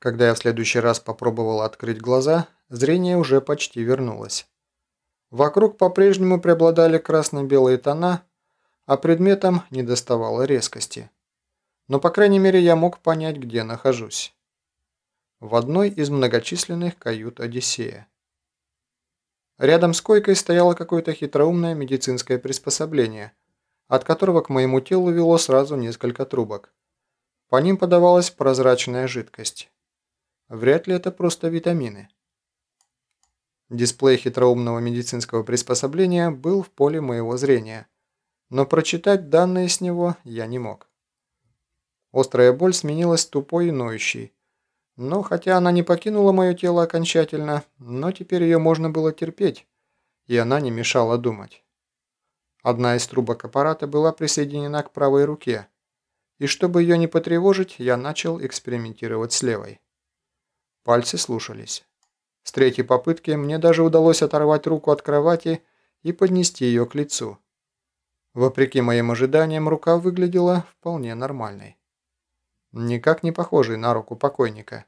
Когда я в следующий раз попробовал открыть глаза, зрение уже почти вернулось. Вокруг по-прежнему преобладали красно-белые тона, а предметам не доставало резкости. Но, по крайней мере, я мог понять, где нахожусь. В одной из многочисленных кают Одиссея. Рядом с койкой стояло какое-то хитроумное медицинское приспособление, от которого к моему телу вело сразу несколько трубок. По ним подавалась прозрачная жидкость. Вряд ли это просто витамины. Дисплей хитроумного медицинского приспособления был в поле моего зрения, но прочитать данные с него я не мог. Острая боль сменилась тупой и ноющей. Но хотя она не покинула мое тело окончательно, но теперь ее можно было терпеть, и она не мешала думать. Одна из трубок аппарата была присоединена к правой руке, и чтобы ее не потревожить, я начал экспериментировать с левой. Пальцы слушались. С третьей попытки мне даже удалось оторвать руку от кровати и поднести ее к лицу. Вопреки моим ожиданиям, рука выглядела вполне нормальной. Никак не похожей на руку покойника.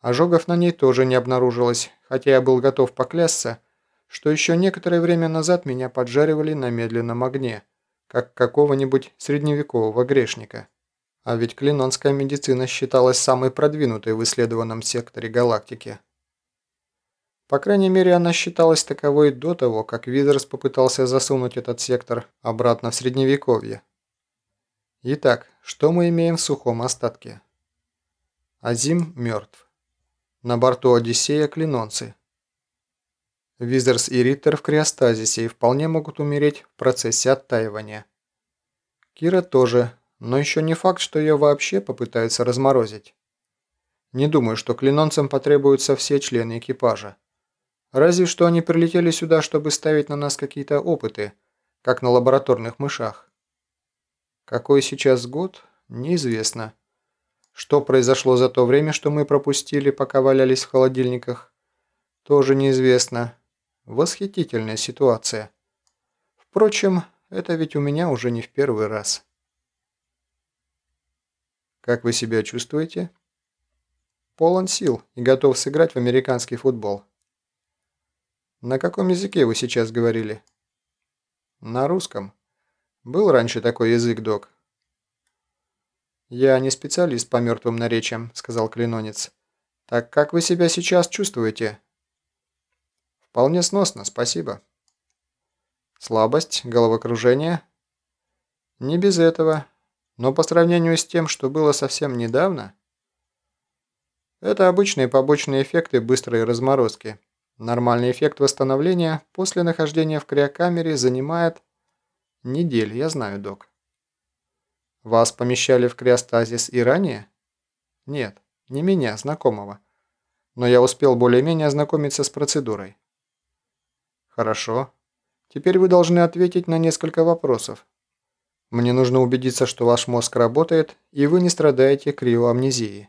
Ожогов на ней тоже не обнаружилось, хотя я был готов поклясться, что еще некоторое время назад меня поджаривали на медленном огне, как какого-нибудь средневекового грешника. А ведь клинонская медицина считалась самой продвинутой в исследованном секторе галактики. По крайней мере, она считалась таковой до того, как Визерс попытался засунуть этот сектор обратно в Средневековье. Итак, что мы имеем в сухом остатке? Азим мертв. На борту Одиссея клинонцы. Визерс и Риттер в криостазисе и вполне могут умереть в процессе оттаивания. Кира тоже, но еще не факт, что ее вообще попытаются разморозить. Не думаю, что клинонцам потребуются все члены экипажа. Разве что они прилетели сюда, чтобы ставить на нас какие-то опыты, как на лабораторных мышах. Какой сейчас год, неизвестно. Что произошло за то время, что мы пропустили, пока валялись в холодильниках, тоже неизвестно. Восхитительная ситуация. Впрочем, это ведь у меня уже не в первый раз. Как вы себя чувствуете? Полон сил и готов сыграть в американский футбол. На каком языке вы сейчас говорили? На русском. Был раньше такой язык, док? Я не специалист по мертвым наречиям, сказал клинонец. Так как вы себя сейчас чувствуете? Вполне сносно, спасибо. Слабость, головокружение? Не без этого. Но по сравнению с тем, что было совсем недавно... Это обычные побочные эффекты быстрой разморозки. Нормальный эффект восстановления после нахождения в криокамере занимает... Неделю, я знаю, док. Вас помещали в криостазис и ранее? Нет, не меня, знакомого. Но я успел более-менее ознакомиться с процедурой. Хорошо. Теперь вы должны ответить на несколько вопросов. Мне нужно убедиться, что ваш мозг работает, и вы не страдаете криоамнезией.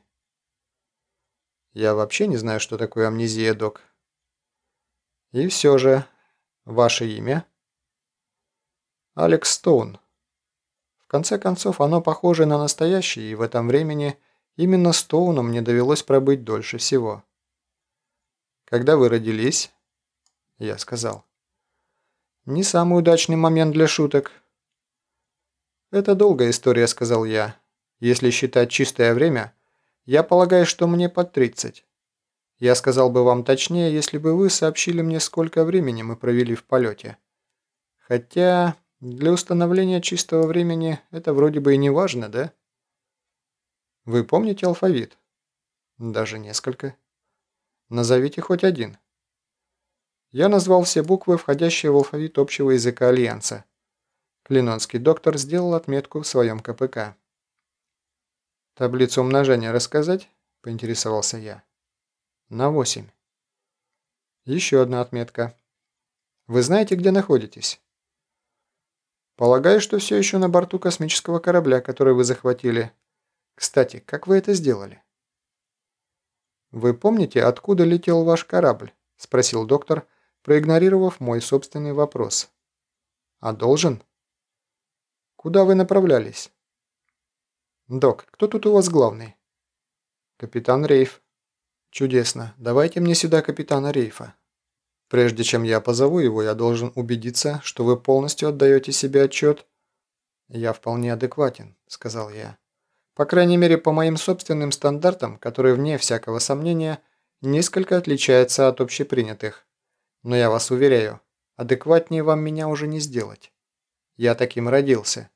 Я вообще не знаю, что такое амнезия, док. И все же, ваше имя? Алекс Стоун. В конце концов, оно похоже на настоящее, и в этом времени именно Стоуну мне довелось пробыть дольше всего. Когда вы родились? Я сказал. Не самый удачный момент для шуток. «Это долгая история», — сказал я. «Если считать чистое время, я полагаю, что мне под 30. Я сказал бы вам точнее, если бы вы сообщили мне, сколько времени мы провели в полете. Хотя для установления чистого времени это вроде бы и не важно, да?» «Вы помните алфавит?» «Даже несколько». «Назовите хоть один». Я назвал все буквы, входящие в алфавит общего языка Альянса. Клинонский доктор сделал отметку в своем КПК. «Таблицу умножения рассказать?» – поинтересовался я. «На восемь». Еще одна отметка. «Вы знаете, где находитесь?» «Полагаю, что все еще на борту космического корабля, который вы захватили. Кстати, как вы это сделали?» «Вы помните, откуда летел ваш корабль?» – спросил доктор, проигнорировав мой собственный вопрос. «А должен?» Куда вы направлялись? Док, кто тут у вас главный? Капитан Рейф. Чудесно. Давайте мне сюда капитана Рейфа. Прежде чем я позову его, я должен убедиться, что вы полностью отдаете себе отчет. Я вполне адекватен, сказал я. По крайней мере, по моим собственным стандартам, которые, вне всякого сомнения, несколько отличаются от общепринятых. Но я вас уверяю, адекватнее вам меня уже не сделать. Я таким родился.